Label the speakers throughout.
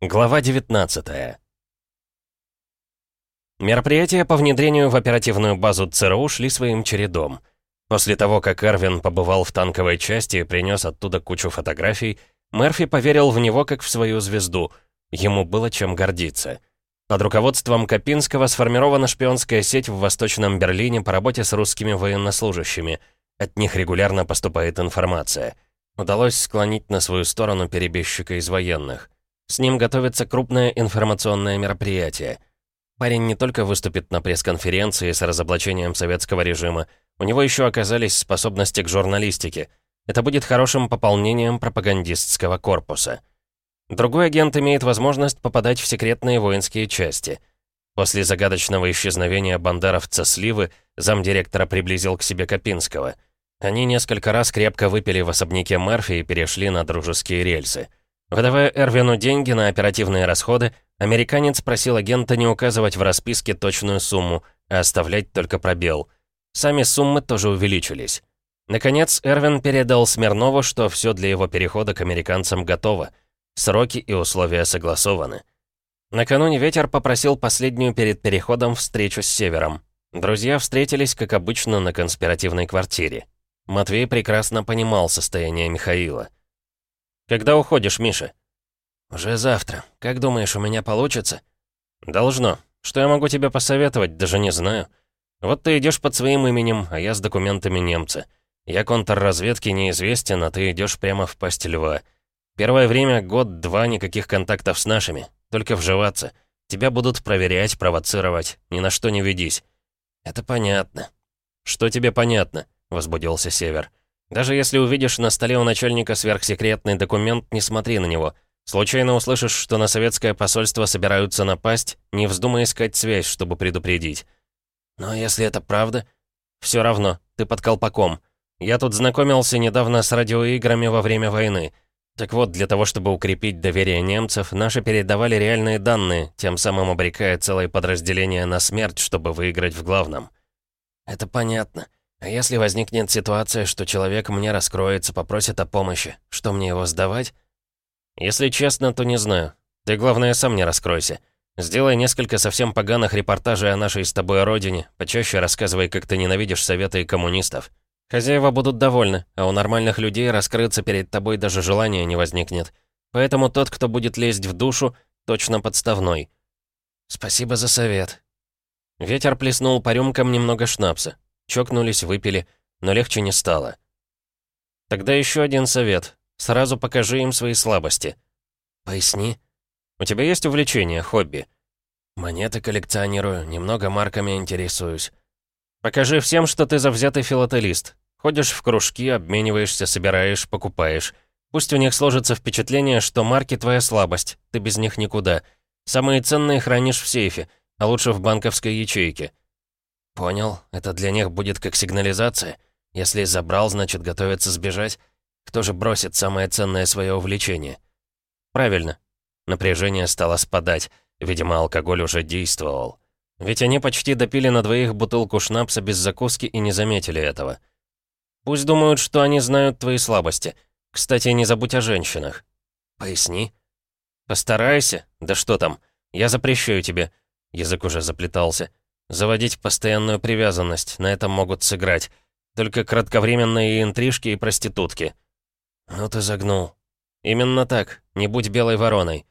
Speaker 1: Глава 19 Мероприятия по внедрению в оперативную базу ЦРУ шли своим чередом. После того, как Эрвин побывал в танковой части и принес оттуда кучу фотографий, Мерфи поверил в него как в свою звезду. Ему было чем гордиться. Под руководством Капинского сформирована шпионская сеть в Восточном Берлине по работе с русскими военнослужащими. От них регулярно поступает информация. Удалось склонить на свою сторону перебежчика из военных. С ним готовится крупное информационное мероприятие. Парень не только выступит на пресс-конференции с разоблачением советского режима, у него еще оказались способности к журналистике. Это будет хорошим пополнением пропагандистского корпуса. Другой агент имеет возможность попадать в секретные воинские части. После загадочного исчезновения бандеровца Сливы замдиректора приблизил к себе Копинского. Они несколько раз крепко выпили в особняке Мерфи и перешли на дружеские рельсы. Выдавая Эрвину деньги на оперативные расходы, американец просил агента не указывать в расписке точную сумму, а оставлять только пробел. Сами суммы тоже увеличились. Наконец, Эрвин передал Смирнову, что все для его перехода к американцам готово. Сроки и условия согласованы. Накануне Ветер попросил последнюю перед переходом встречу с Севером. Друзья встретились, как обычно, на конспиративной квартире. Матвей прекрасно понимал состояние Михаила. «Когда уходишь, Миша?» «Уже завтра. Как думаешь, у меня получится?» «Должно. Что я могу тебе посоветовать, даже не знаю. Вот ты идешь под своим именем, а я с документами немца. Я контрразведке неизвестен, а ты идешь прямо в пасть льва. Первое время, год-два, никаких контактов с нашими. Только вживаться. Тебя будут проверять, провоцировать. Ни на что не ведись». «Это понятно». «Что тебе понятно?» — возбудился Север. Даже если увидишь на столе у начальника сверхсекретный документ, не смотри на него. Случайно услышишь, что на советское посольство собираются напасть, не вздумай искать связь, чтобы предупредить. Но если это правда... Все равно, ты под колпаком. Я тут знакомился недавно с радиоиграми во время войны. Так вот, для того, чтобы укрепить доверие немцев, наши передавали реальные данные, тем самым обрекая целое подразделение на смерть, чтобы выиграть в главном. Это понятно. А если возникнет ситуация, что человек мне раскроется, попросит о помощи, что мне его сдавать? Если честно, то не знаю. Ты, главное, сам не раскройся. Сделай несколько совсем поганых репортажей о нашей с тобой родине, почаще рассказывай, как ты ненавидишь советы и коммунистов. Хозяева будут довольны, а у нормальных людей раскрыться перед тобой даже желания не возникнет. Поэтому тот, кто будет лезть в душу, точно подставной. Спасибо за совет. Ветер плеснул по рюмкам немного шнапса. Чокнулись, выпили, но легче не стало. Тогда еще один совет. Сразу покажи им свои слабости. Поясни. У тебя есть увлечение, хобби? Монеты коллекционирую, немного марками интересуюсь. Покажи всем, что ты завзятый филателист. Ходишь в кружки, обмениваешься, собираешь, покупаешь. Пусть у них сложится впечатление, что марки твоя слабость, ты без них никуда. Самые ценные хранишь в сейфе, а лучше в банковской ячейке. «Понял. Это для них будет как сигнализация. Если забрал, значит, готовится сбежать. Кто же бросит самое ценное свое увлечение?» «Правильно». Напряжение стало спадать. Видимо, алкоголь уже действовал. Ведь они почти допили на двоих бутылку шнапса без закуски и не заметили этого. Пусть думают, что они знают твои слабости. Кстати, не забудь о женщинах. Поясни. Постарайся. Да что там. Я запрещаю тебе. Язык уже заплетался. Заводить постоянную привязанность, на этом могут сыграть. Только кратковременные интрижки и проститутки. Ну ты загнул. Именно так, не будь белой вороной.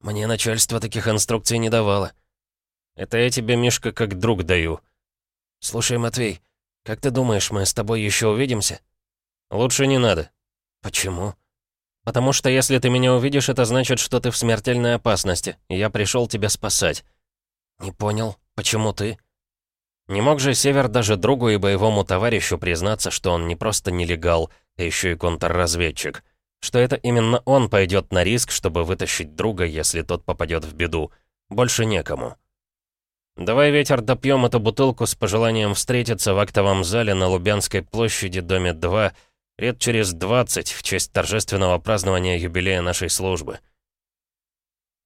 Speaker 1: Мне начальство таких инструкций не давало. Это я тебе, Мишка, как друг даю. Слушай, Матвей, как ты думаешь, мы с тобой еще увидимся? Лучше не надо. Почему? Потому что если ты меня увидишь, это значит, что ты в смертельной опасности, и я пришел тебя спасать. Не понял. «Почему ты?» Не мог же Север даже другу и боевому товарищу признаться, что он не просто нелегал, а еще и контрразведчик. Что это именно он пойдет на риск, чтобы вытащить друга, если тот попадет в беду. Больше некому. «Давай, ветер, допьем эту бутылку с пожеланием встретиться в актовом зале на Лубянской площади, доме 2, лет через 20, в честь торжественного празднования юбилея нашей службы».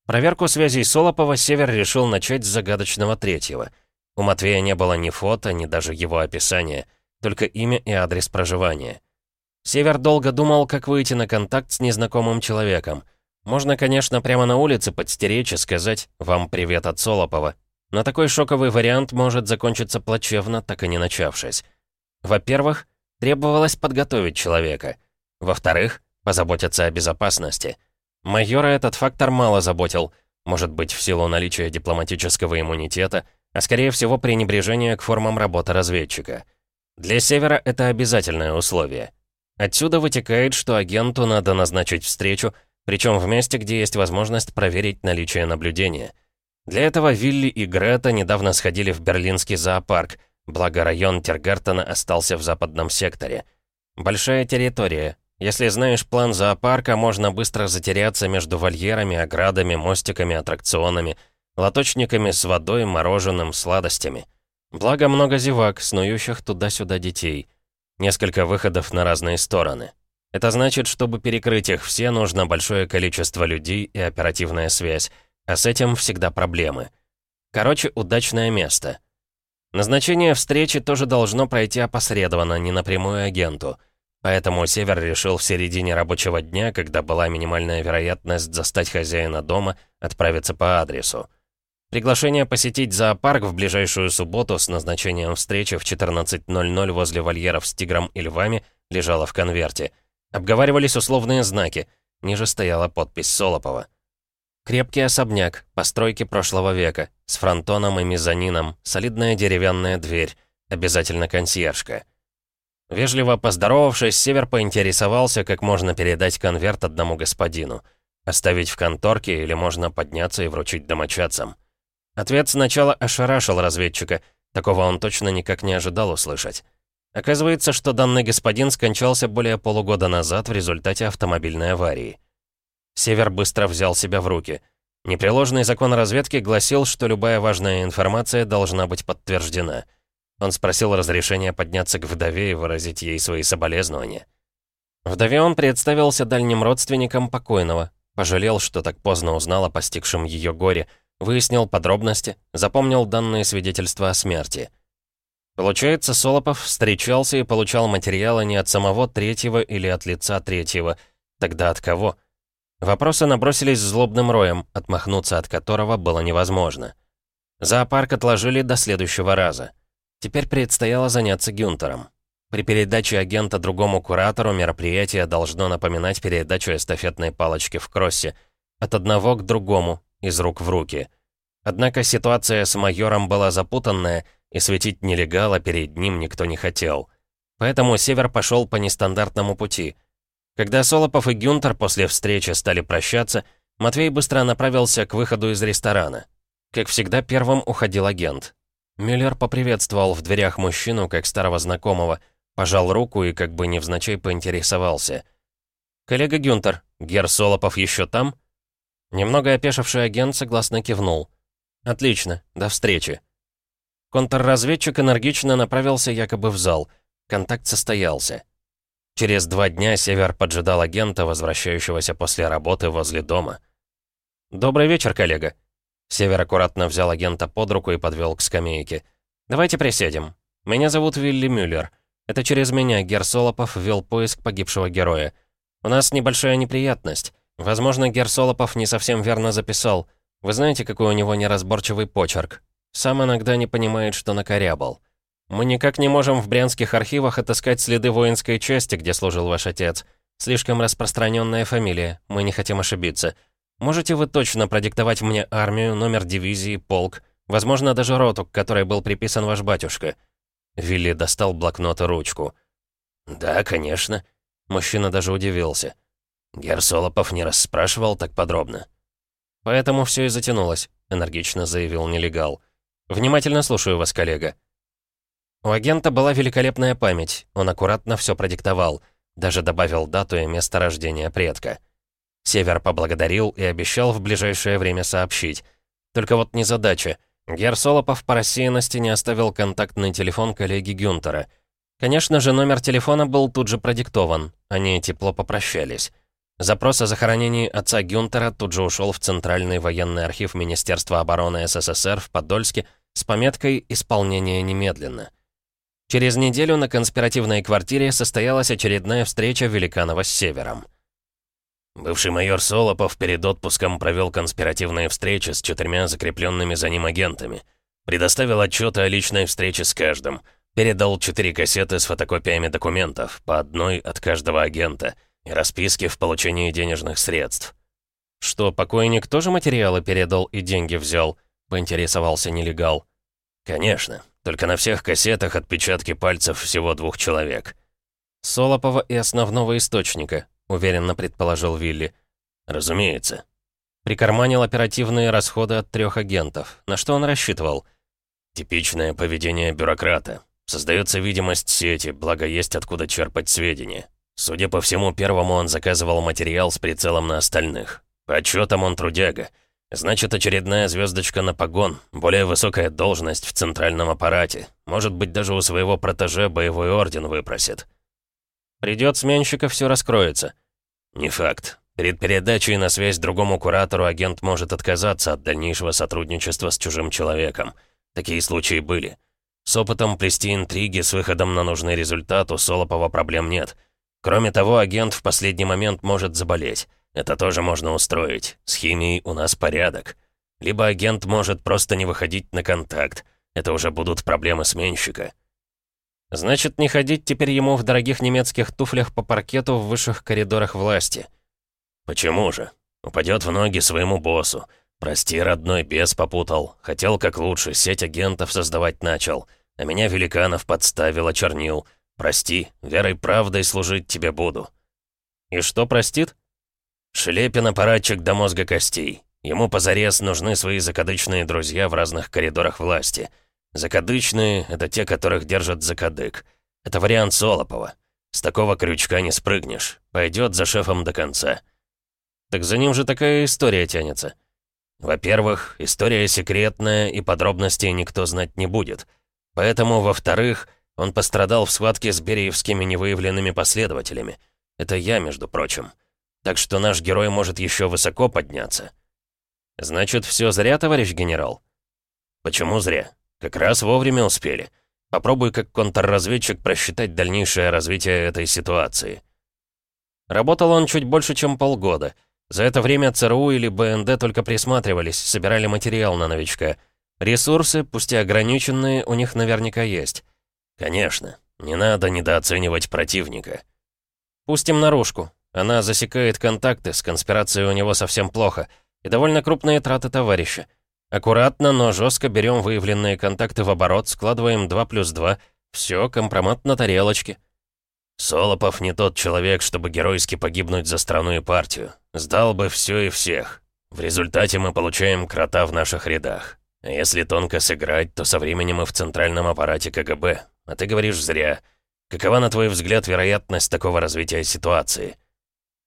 Speaker 1: Проверку связей Солопова Север решил начать с загадочного третьего. У Матвея не было ни фото, ни даже его описания, только имя и адрес проживания. Север долго думал, как выйти на контакт с незнакомым человеком. Можно, конечно, прямо на улице подстеречь и сказать «Вам привет от Солопова». Но такой шоковый вариант может закончиться плачевно, так и не начавшись. Во-первых, требовалось подготовить человека. Во-вторых, позаботиться о безопасности. Майора этот фактор мало заботил, может быть, в силу наличия дипломатического иммунитета, а скорее всего пренебрежения к формам работы разведчика. Для Севера это обязательное условие. Отсюда вытекает, что агенту надо назначить встречу, причем в месте, где есть возможность проверить наличие наблюдения. Для этого Вилли и Грета недавно сходили в берлинский зоопарк, благо район Тергартена остался в западном секторе. Большая территория. Если знаешь план зоопарка, можно быстро затеряться между вольерами, оградами, мостиками, аттракционами, лоточниками с водой, мороженым, сладостями. Благо много зевак, снующих туда-сюда детей. Несколько выходов на разные стороны. Это значит, чтобы перекрыть их все, нужно большое количество людей и оперативная связь, а с этим всегда проблемы. Короче, удачное место. Назначение встречи тоже должно пройти опосредованно, не напрямую агенту. Поэтому Север решил в середине рабочего дня, когда была минимальная вероятность застать хозяина дома, отправиться по адресу. Приглашение посетить зоопарк в ближайшую субботу с назначением встречи в 14.00 возле вольеров с тигром и львами лежало в конверте. Обговаривались условные знаки. Ниже стояла подпись Солопова. Крепкий особняк, постройки прошлого века, с фронтоном и мезонином, солидная деревянная дверь, обязательно консьержка. Вежливо поздоровавшись, Север поинтересовался, как можно передать конверт одному господину. Оставить в конторке или можно подняться и вручить домочадцам. Ответ сначала ошарашил разведчика. Такого он точно никак не ожидал услышать. Оказывается, что данный господин скончался более полугода назад в результате автомобильной аварии. Север быстро взял себя в руки. Непреложный закон разведки гласил, что любая важная информация должна быть подтверждена. Он спросил разрешения подняться к вдове и выразить ей свои соболезнования. Вдове он представился дальним родственником покойного, пожалел, что так поздно узнал о постигшем ее горе, Выяснил подробности, запомнил данные свидетельства о смерти. Получается, Солопов встречался и получал материалы не от самого третьего или от лица третьего. Тогда от кого? Вопросы набросились злобным роем, отмахнуться от которого было невозможно. Зоопарк отложили до следующего раза. Теперь предстояло заняться Гюнтером. При передаче агента другому куратору мероприятие должно напоминать передачу эстафетной палочки в кроссе. От одного к другому, из рук в руки. Однако ситуация с майором была запутанная, и светить нелегала перед ним никто не хотел. Поэтому Север пошел по нестандартному пути. Когда Солопов и Гюнтер после встречи стали прощаться, Матвей быстро направился к выходу из ресторана. Как всегда, первым уходил агент. Мюллер поприветствовал в дверях мужчину, как старого знакомого, пожал руку и как бы невзначай поинтересовался. «Коллега Гюнтер, Гер Солопов еще там?» Немного опешивший агент согласно кивнул. «Отлично, до встречи». Контрразведчик энергично направился якобы в зал. Контакт состоялся. Через два дня Север поджидал агента, возвращающегося после работы возле дома. «Добрый вечер, коллега». Север аккуратно взял агента под руку и подвел к скамейке. «Давайте присядем. Меня зовут Вилли Мюллер. Это через меня Герсолопов вел поиск погибшего героя. У нас небольшая неприятность. Возможно, Герсолопов не совсем верно записал. Вы знаете, какой у него неразборчивый почерк? Сам иногда не понимает, что накорябал. Мы никак не можем в брянских архивах отыскать следы воинской части, где служил ваш отец. Слишком распространенная фамилия, мы не хотим ошибиться. Можете вы точно продиктовать мне армию, номер дивизии, полк, возможно, даже роту, к которой был приписан ваш батюшка?» Вилли достал блокнот и ручку. «Да, конечно». Мужчина даже удивился. Герсолопов не расспрашивал так подробно. «Поэтому все и затянулось», — энергично заявил нелегал. «Внимательно слушаю вас, коллега». У агента была великолепная память, он аккуратно все продиктовал, даже добавил дату и место рождения предка. Север поблагодарил и обещал в ближайшее время сообщить. Только вот незадача. Герсолопов по рассеянности не оставил контактный телефон коллеги Гюнтера. Конечно же, номер телефона был тут же продиктован, они тепло попрощались. Запрос о захоронении отца Гюнтера тут же ушел в Центральный военный архив Министерства обороны СССР в Подольске с пометкой «Исполнение немедленно». Через неделю на конспиративной квартире состоялась очередная встреча Великанова с Севером. Бывший майор Солопов перед отпуском провел конспиративные встречи с четырьмя закрепленными за ним агентами. Предоставил отчеты о личной встрече с каждым. Передал четыре кассеты с фотокопиями документов, по одной от каждого агента, и расписки в получении денежных средств. «Что, покойник тоже материалы передал и деньги взял?» — поинтересовался нелегал. «Конечно. Только на всех кассетах отпечатки пальцев всего двух человек». «Солопова и основного источника», — уверенно предположил Вилли. «Разумеется». Прикарманил оперативные расходы от трех агентов. На что он рассчитывал? «Типичное поведение бюрократа. Создается видимость сети, благо есть откуда черпать сведения. Судя по всему, первому он заказывал материал с прицелом на остальных. По отчетам он трудяга. Значит, очередная звездочка на погон, более высокая должность в центральном аппарате. Может быть, даже у своего протеже боевой орден выпросит. Придет сменщика, все раскроется. Не факт. Перед передачей на связь другому куратору агент может отказаться от дальнейшего сотрудничества с чужим человеком. Такие случаи были. С опытом плести интриги с выходом на нужный результат у Солопова проблем нет. Кроме того, агент в последний момент может заболеть. Это тоже можно устроить. С химией у нас порядок. Либо агент может просто не выходить на контакт. Это уже будут проблемы сменщика. Значит, не ходить теперь ему в дорогих немецких туфлях по паркету в высших коридорах власти. Почему же? Упадет в ноги своему боссу. Прости, родной, бес попутал. Хотел как лучше, сеть агентов создавать начал. А меня великанов подставил, очернил. Прости, верой правдой служить тебе буду. И что простит? Шлепин аппаратчик до мозга костей. Ему позарез нужны свои закадычные друзья в разных коридорах власти — Закадычные — это те, которых держат закадык. Это вариант Солопова. С такого крючка не спрыгнешь. Пойдет за шефом до конца. Так за ним же такая история тянется. Во-первых, история секретная, и подробностей никто знать не будет. Поэтому, во-вторых, он пострадал в схватке с бериевскими невыявленными последователями. Это я, между прочим. Так что наш герой может еще высоко подняться. Значит, все зря, товарищ генерал? Почему зря? Как раз вовремя успели. Попробуй как контрразведчик просчитать дальнейшее развитие этой ситуации. Работал он чуть больше, чем полгода. За это время ЦРУ или БНД только присматривались, собирали материал на новичка. Ресурсы, пусть и ограниченные, у них наверняка есть. Конечно, не надо недооценивать противника. Пустим наружку. Она засекает контакты, с конспирацией у него совсем плохо. И довольно крупные траты товарища. Аккуратно, но жестко берем выявленные контакты в оборот, складываем 2 плюс 2. Все, компромат на тарелочке. Солопов не тот человек, чтобы геройски погибнуть за страну и партию. Сдал бы все и всех. В результате мы получаем крота в наших рядах. А если тонко сыграть, то со временем и в центральном аппарате КГБ. А ты говоришь зря. Какова, на твой взгляд, вероятность такого развития ситуации?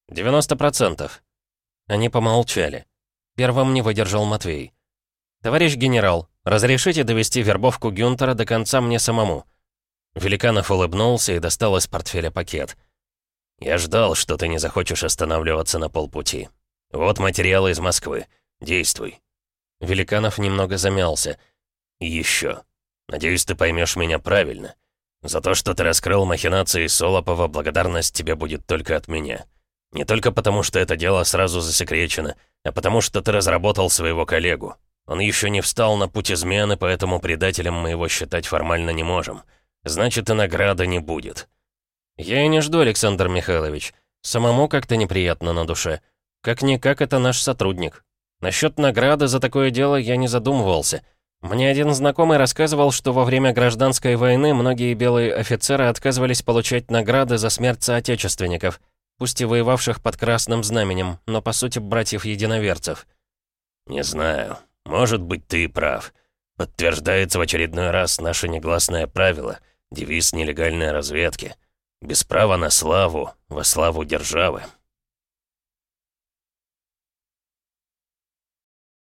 Speaker 1: 90%. Они помолчали. Первым не выдержал Матвей. «Товарищ генерал, разрешите довести вербовку Гюнтера до конца мне самому?» Великанов улыбнулся и достал из портфеля пакет. «Я ждал, что ты не захочешь останавливаться на полпути. Вот материалы из Москвы. Действуй». Великанов немного замялся. «И еще. Надеюсь, ты поймешь меня правильно. За то, что ты раскрыл махинации Солопова, благодарность тебе будет только от меня. Не только потому, что это дело сразу засекречено, а потому, что ты разработал своего коллегу, он еще не встал на путь измены, поэтому предателем мы его считать формально не можем. Значит, и награды не будет. Я и не жду, Александр Михайлович. Самому как-то неприятно на душе. Как-никак это наш сотрудник. Насчет награды за такое дело я не задумывался. Мне один знакомый рассказывал, что во время гражданской войны многие белые офицеры отказывались получать награды за смерть соотечественников, пусть и воевавших под красным знаменем, но по сути братьев-единоверцев. «Не знаю», может быть, ты и прав. Подтверждается в очередной раз наше негласное правило, девиз нелегальной разведки. Без права на славу, во славу державы.